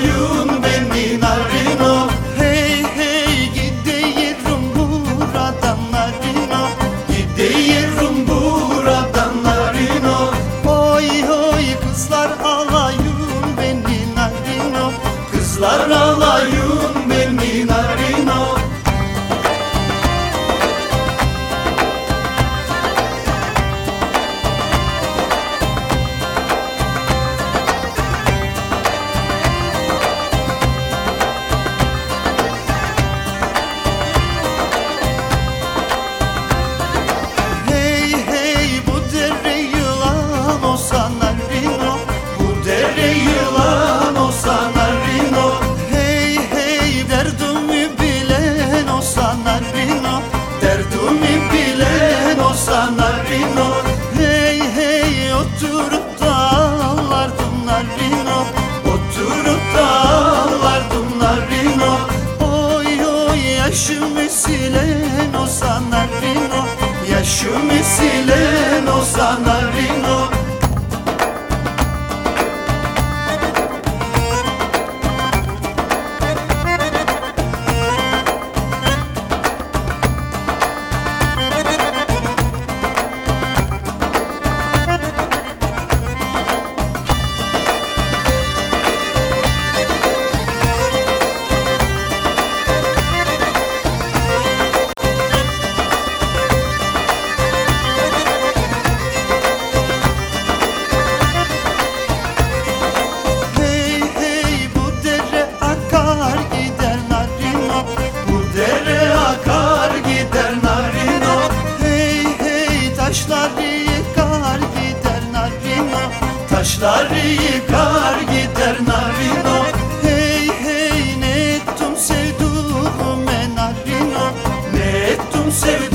Sayın silen olsa narino Yaşımı silen Taşları yıkar gider narino. Hey hey ne ettim sevduğum narino. Ne ettim sevduğum